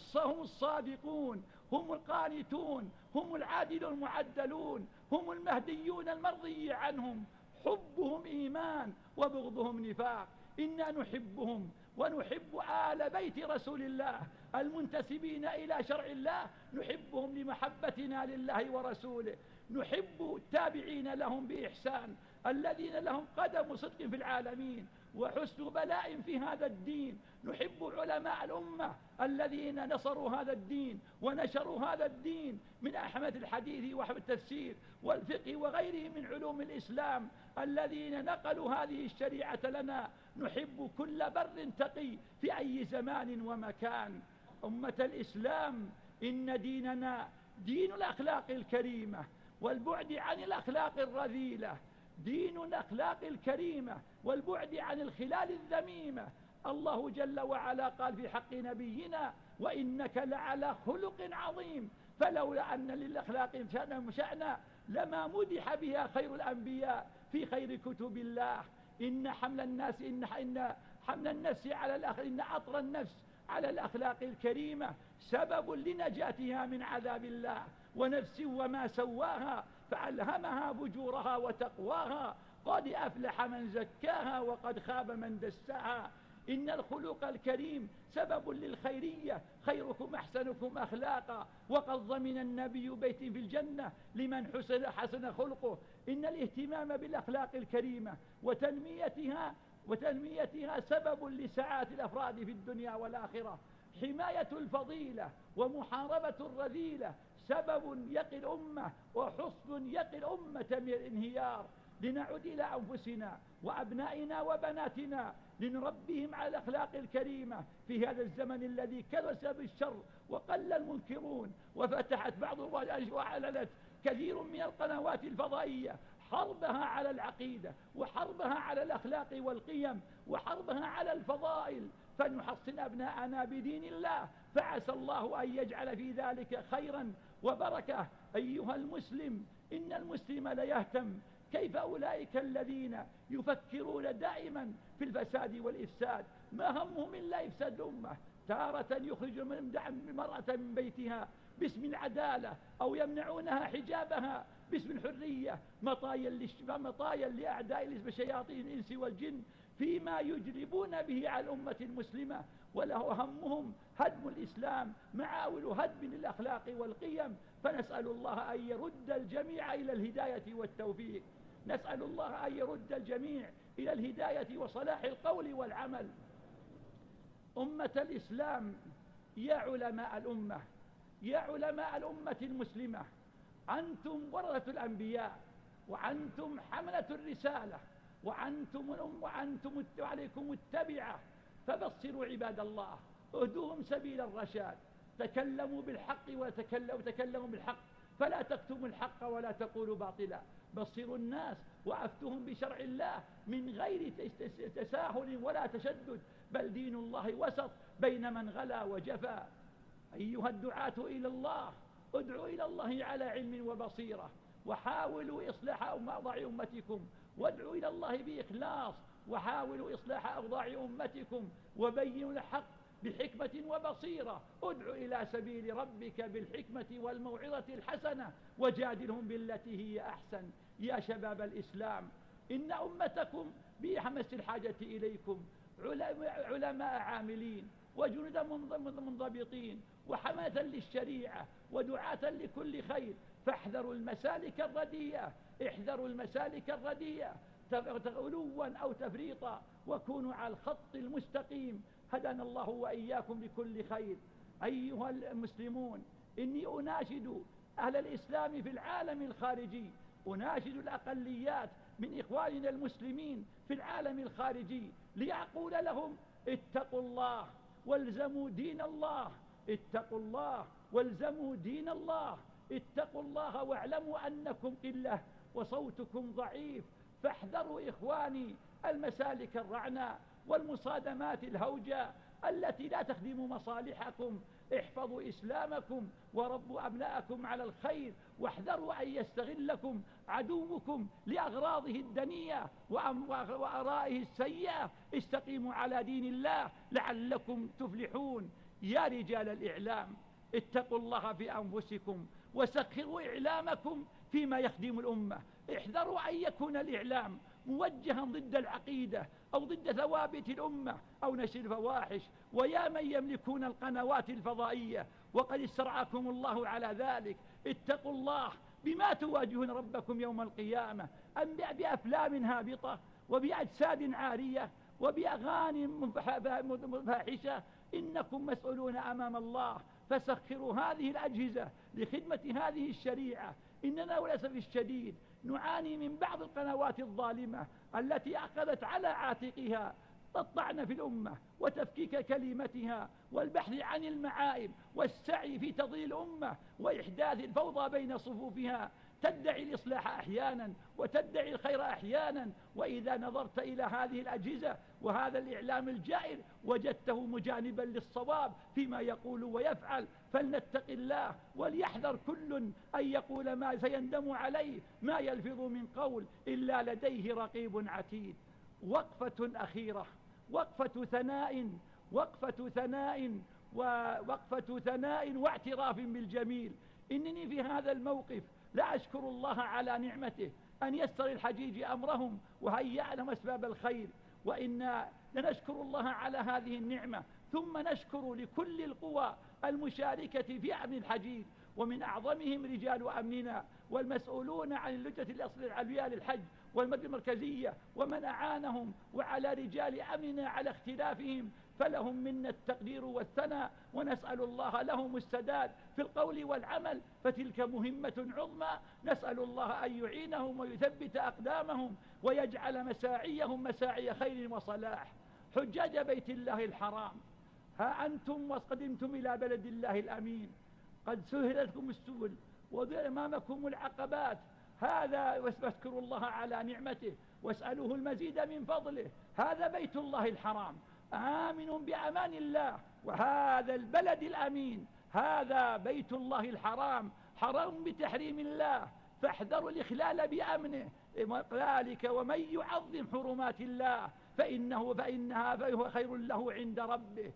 الصادقون. هم القانتون. هم العادل المعدلون هم المهديون المرضي عنهم. حبهم إيمان وبغضهم نفاق. إنا نحبهم ونحب آل بيت رسول الله المنتسبين إلى شرع الله نحبهم لمحبتنا لله ورسوله. نحب التابعين لهم بإحسان الذين لهم قدم صدق في العالمين وحسن بلاء في هذا الدين. نحب علماء الأمة الذين نصروا هذا الدين ونشروا هذا الدين من أحمة الحديث وحب التفسير والفقه وغيره من علوم الإسلام الذين نقلوا هذه الشريعة لنا نحب كل بر تقي في أي زمان ومكان. أمة الإسلام إن ديننا دين الأخلاق الكريمة والبعد عن الأخلاق الرذيلة. دين الأخلاق الكريمة والبعد عن الخلال الذميمة الله جل وعلا قال في حق نبينا وإنك لعلى خلق عظيم فلولا أن للأخلاق شأنا لما مدح بها خير الأنبياء في خير كتب الله. إن حمل الناس إن, إن حمل النفس على الأخلاق إن عطر النفس على الأخلاق الكريمة سبب لنجاتها من عذاب الله. ونفس وما سواها فألهمها بجورها وتقواها. قد أفلح من زكاها وقد خاب من دساها. إن الخلق الكريم سبب للخيرية خيركم أحسنكم أخلاقا. وقد ضمن النبي بيت في الجنة لمن حسن حسن خلقه. إن الاهتمام بالأخلاق الكريمة وتنميتها وتنميتها سبب لسعادة الأفراد في الدنيا والآخرة. حماية الفضيلة ومحاربة الرذيلة سبب يقي الأمة وحصن يقي الأمة من الانهيار. لنعد إلى أنفسنا وأبنائنا وبناتنا. من ربهم على الأخلاق الكريمة في هذا الزمن الذي كرس بالشر وقل المنكرون وفتحت بعض الرجاج وعلنت كثير من القنوات الفضائية حربها على العقيدة وحربها على الأخلاق والقيم وحربها على الفضائل. فنحصن أبناءنا بدين الله. فعسى الله أن يجعل في ذلك خيرا وبركة. أيها المسلم إن المسلم ليهتم كيف أولئك الذين يفكرون دائما في الفساد والإفساد؟ ما همهم إلا إفساد الأمة. تارة يخرج من دعم من بيتها باسم العدالة أو يمنعونها حجابها باسم الحرية مطايا, مطايا لأعداء الشياطين الإنس والجن فيما يجربون به على الأمة المسلمة. وله همهم هدم الإسلام معاول هدم للأخلاق والقيم. فنسأل الله أن يرد الجميع إلى الهداية والتوفيق. نسأل الله أن يرد الجميع إلى الهداية وصلاح القول والعمل. أمة الإسلام يا علماء الأمة يا علماء الأمة المسلمة أنتم ورثة الأنبياء وأنتم حملة الرسالة وأنتم الأم وأنتم عليكم التبعة. فبصروا عباد الله اهدوهم سبيل الرشاد. تكلموا بالحق وتكلموا بالحق. فلا تكتموا الحق ولا تقولوا باطلا. بصير الناس وأفتهم بشرع الله من غير تساهل ولا تشدد. بل دين الله وسط بين من غلا وجفا. أيها الدعاة إلى الله ادعوا إلى الله على علم وبصيرة. وحاولوا إصلاح أوضاع أمتكم. وادعوا إلى الله بإخلاص. وحاولوا إصلاح أوضاع أمتكم. وبينوا الحق بحكمة وبصيرة. ادع إلى سبيل ربك بالحكمة والموعظة الحسنة وجادلهم بالتي هي أحسن. يا شباب الإسلام إن أمتكم بأحمس الحاجة إليكم علماء عاملين وجنودا منضبطين وحماة للشريعة ودعاة لكل خير. فاحذروا المسالك الرديئة احذروا المسالك الرديئة غلوا أو تفريطا وكونوا على الخط المستقيم. هدانا الله وإياكم لكل خير. أيها المسلمون إني أناشد أهل الإسلام في العالم الخارجي. أناشد الأقليات من إخواننا المسلمين في العالم الخارجي. ليقول لهم اتقوا الله والزموا دين الله. اتقوا الله والزموا دين الله. اتقوا الله واعلموا أنكم قلة وصوتكم ضعيف. فاحذروا إخواني المسالك الرعنى والمصادمات الهوجة التي لا تخدم مصالحكم. احفظوا إسلامكم وربوا أبناءكم على الخير واحذروا أن يستغلكم عدوكم لأغراضه الدنية وأرائه السيئة. استقيموا على دين الله لعلكم تفلحون. يا رجال الإعلام اتقوا الله في أنفسكم وسخروا إعلامكم فيما يخدم الأمة. احذروا أن يكون الإعلام موجها ضد العقيدة أو ضد ثوابت الأمة أو نشر الفواحش ويا من يملكون القنوات الفضائية وقد استرعاكم الله على ذلك. اتقوا الله بما تواجهون ربكم يوم القيامة. أم بأفلام هابطة وبأجساد عارية وبأغاني فاحشة إنكم مسؤولون أمام الله. فسخروا هذه الأجهزة لخدمة هذه الشريعة. إننا وللأسف الشديد. نعاني من بعض القنوات الظالمة التي أخذت على عاتقها الطعن في الأمة وتفكيك كلمتها والبحث عن المعائب والسعي في تضليل الأمة وإحداث الفوضى بين صفوفها. تدعي الإصلاح أحيانا وتدعي الخير أحيانا وإذا نظرت إلى هذه الأجهزة وهذا الإعلام الجائر وجدته مجانبا للصواب فيما يقول ويفعل. فلنتق الله وليحذر كل أن يقول ما سيندم عليه ما يلفظ من قول إلا لديه رقيب عتيد. وقفة أخيرة وقفة ثناء وقفة ثناء ووقفة ثناء واعتراف بالجميل. إنني في هذا الموقف لا أشكر الله على نعمته أن يسر الحجيج أمرهم وهيأ لهم أسباب الخير وإنا لنشكر الله على هذه النعمة ثم نشكر لكل القوى المشاركة في أمن الحجيج ومن أعظمهم رجال أمننا والمسؤولون عن اللجة الأصل العلوية للحج والمجلس المركزية ومن أعانهم وعلى رجال أمننا على اختلافهم فلهم منا التقدير والثناء ونسأل الله لهم السداد في القول والعمل فتلك مهمة عظمى. نسأل الله أن يعينهم ويثبت أقدامهم ويجعل مساعيهم مساعي خير وصلاح. حجاج بيت الله الحرام. ها أنتم وقدمتم إلى بلد الله الأمين. قد سهلتكم السبل وضع أمامكم العقبات. هذا واذكروا الله على نعمته. واسألوه المزيد من فضله. هذا بيت الله الحرام. آمن بأمان الله وهذا البلد الأمين هذا بيت الله الحرام حرام بتحريم الله فاحذروا الإخلال بأمنه. ذلك ومن يعظم حرمات الله فإنه فإنها فهو خير له عند ربه.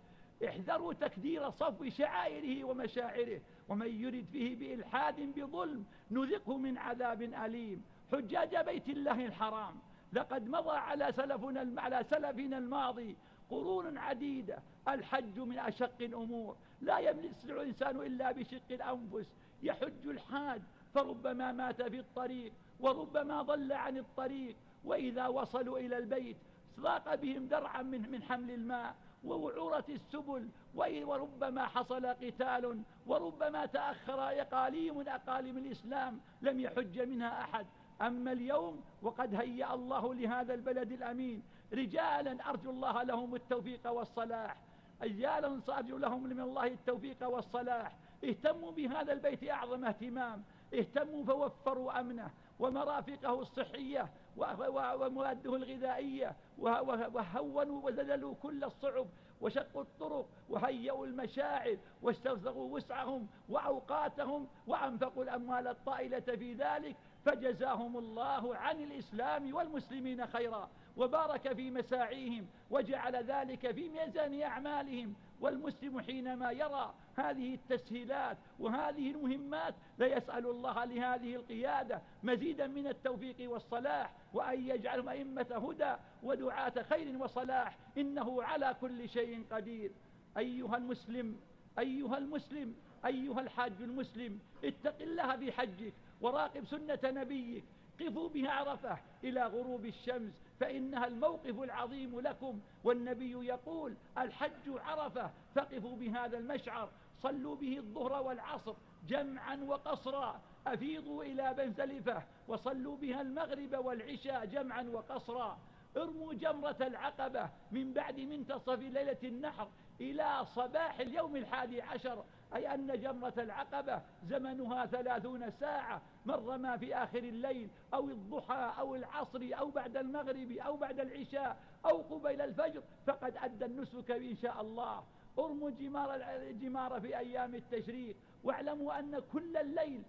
احذروا تكدير صف شعائره ومشاعره ومن يرد فيه بإلحاد بظلم نذقه من عذاب أليم. حجاج بيت الله الحرام لقد مضى على سلفنا على سلفنا الماضي قرون عديدة. الحج من أشق الأمور. لا يملس الإنسان إلا بشق الأنفس. يحج الحاج فربما مات في الطريق وربما ضل عن الطريق وإذا وصلوا إلى البيت ضاق بهم درعا من, من حمل الماء ووعورة السبل وربما حصل قتال وربما تأخر أقاليم أقاليم الإسلام لم يحج منها أحد. أما اليوم وقد هيأ الله لهذا البلد الأمين. رجالا أرجو الله لهم التوفيق والصلاح. أيالا أرجو لهم من الله التوفيق والصلاح. اهتموا بهذا البيت أعظم اهتمام. اهتموا فوفروا أمنه ومرافقه الصحية ومواده الغذائية. وهونوا وزللوا كل الصعب وشقوا الطرق وهيئوا المشاعر واستوثقوا وسعهم وأوقاتهم وأنفقوا الأموال الطائلة في ذلك. فجزاهم الله عن الإسلام والمسلمين خيرا. وبارك في مساعيهم وجعل ذلك في ميزان أعمالهم والمسلم حينما يرى هذه التسهيلات وهذه المهمات ليسأل الله لهذه القيادة مزيدا من التوفيق والصلاح وأن يجعلهم أئمة هدى ودعاة خير وصلاح إنه على كل شيء قدير. أيها المسلم أيها المسلم أيها الحاج المسلم اتق الله في حجك وراقب سنة نبيك قفوا بها عرفة إلى غروب الشمس فإنها الموقف العظيم لكم والنبي يقول الحج عرفة فقفوا بهذا المشعر صلوا به الظهر والعصر جمعا وقصرا أفيضوا إلى بنزلفة وصلوا بها المغرب والعشاء جمعا وقصرا. ارموا جمرة العقبة من بعد منتصف ليلة النحر إلى صباح اليوم الحادي عشر أي أن جمرة العقبة زمنها ثلاثون ساعة مر ما في آخر الليل أو الضحى أو العصر أو بعد المغرب أو بعد العشاء أو قبيل الفجر فقد أدى النسك إن شاء الله. ارموا جمار الجمار في أيام التشريق واعلموا أن كل الليل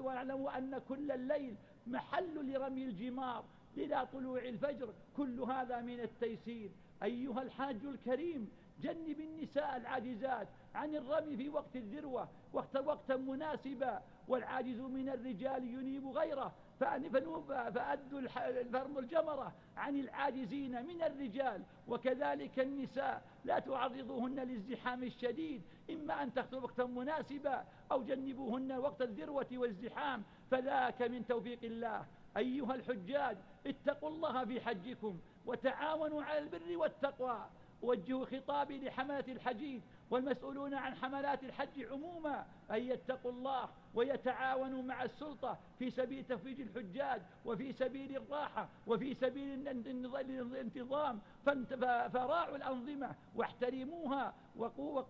واعلموا أن كل الليل محل لرمي الجمار إلى طلوع الفجر. كل هذا من التيسير. أيها الحاج الكريم جنب النساء العاجزات. عن الرمي في وقت الذروة وقت وقتا مناسبا والعاجز من الرجال ينيب غيره فأدوا الفرم الجمرة عن العاجزين من الرجال وكذلك النساء لا تعرضوهن للزحام الشديد إما أن تخطوا وقتا مناسبا أو جنبوهن وقت الذروة والزحام فذاك من توفيق الله. أيها الحجاج اتقوا الله في حجكم وتعاونوا على البر والتقوى وجهوا خطابي لحماة الحجيج والمسؤولون عن حملات الحج عموما أن يتقوا الله ويتعاونوا مع السلطة في سبيل تفويج الحجاج وفي سبيل الراحة وفي سبيل الانتظام. فراعوا الأنظمة واحترموها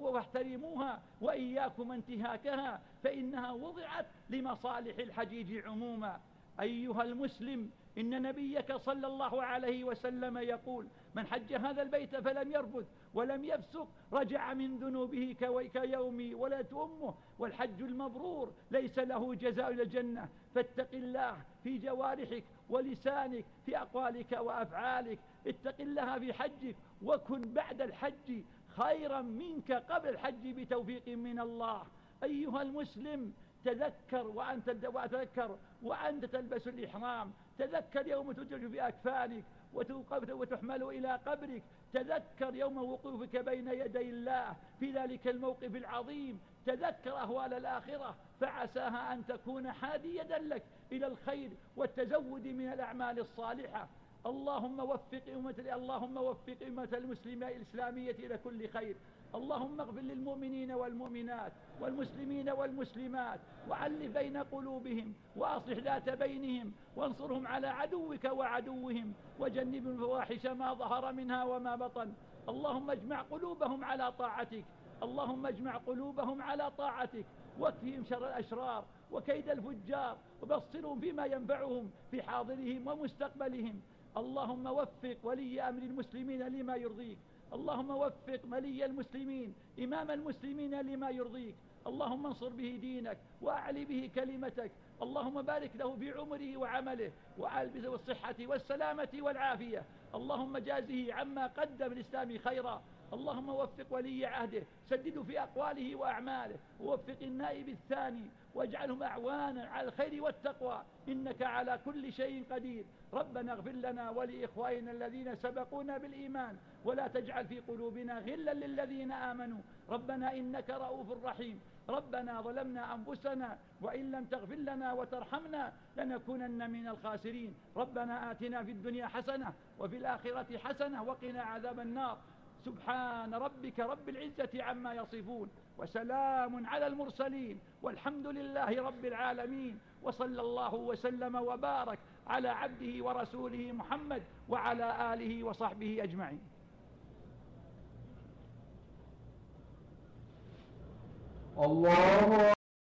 واحترموها وإياكم انتهاكها فإنها وضعت لمصالح الحجيج عموما. أيها المسلم إن نبيك صلى الله عليه وسلم يقول من حج هذا البيت فلم يرفث ولم يفسق رجع من ذنوبه كيومي ولا أمه والحج المبرور ليس له جزاء إلى الجنة فاتق الله في جوارحك ولسانك في أقوالك وأفعالك. اتق الله في حجك وكن بعد الحج خيرا منك قبل الحج بتوفيق من الله. أيها المسلم تذكر وأنت, وأنت تذكر وأنت تلبس الإحرام. تذكر يوم تدرج في أكفانك وتوقف وتحمل إلى قبرك. تذكر يوم وقوفك بين يدي الله. في ذلك الموقف العظيم. تذكر أهوال الآخرة. فعساها أن تكون حاديا لك إلى الخير والتزود من الأعمال الصالحة. اللهم وفق أمة اللهم وفق أمة المسلمة الإسلامية إلى كل خير. اللهم اغفر للمؤمنين والمؤمنات والمسلمين والمسلمات وعلف بين قلوبهم وأصلح ذات بينهم وانصرهم على عدوك وعدوهم وجنب الفواحش ما ظهر منها وما بطن. اللهم اجمع قلوبهم على طاعتك. اللهم اجمع قلوبهم على طاعتك. واكفهم شر الأشرار وكيد الفجار وبصرهم فيما ينفعهم في حاضرهم ومستقبلهم. اللهم وفق ولي أمر المسلمين لما يرضيك. اللهم وفق ملي المسلمين إمام المسلمين لما يرضيك. اللهم انصر به دينك وأعلي به كلمتك. اللهم بارك له في عمره وعمله وعالبه والصحة والسلامة والعافية. اللهم جازه عما قدم الإسلام خيرا. اللهم وفق ولي عهده سدد في أقواله وأعماله ووفق النائب الثاني واجعلهم أعوانا على الخير والتقوى. إنك على كل شيء قدير. ربنا اغفر لنا ولإخوائنا الذين سبقونا بالإيمان ولا تجعل في قلوبنا غلا للذين آمنوا. ربنا إنك رؤوف رحيم. ربنا ظلمنا أنفسنا وإن لم تغفر لنا وترحمنا لنكونن من الخاسرين. ربنا آتنا في الدنيا حسنة وفي الآخرة حسنة وقنا عذاب النار. سبحان ربك رب العزة عما يصفون وسلام على المرسلين والحمد لله رب العالمين وصلى الله وسلم وبارك على عبده ورسوله محمد وعلى آله وصحبه أجمعين. الله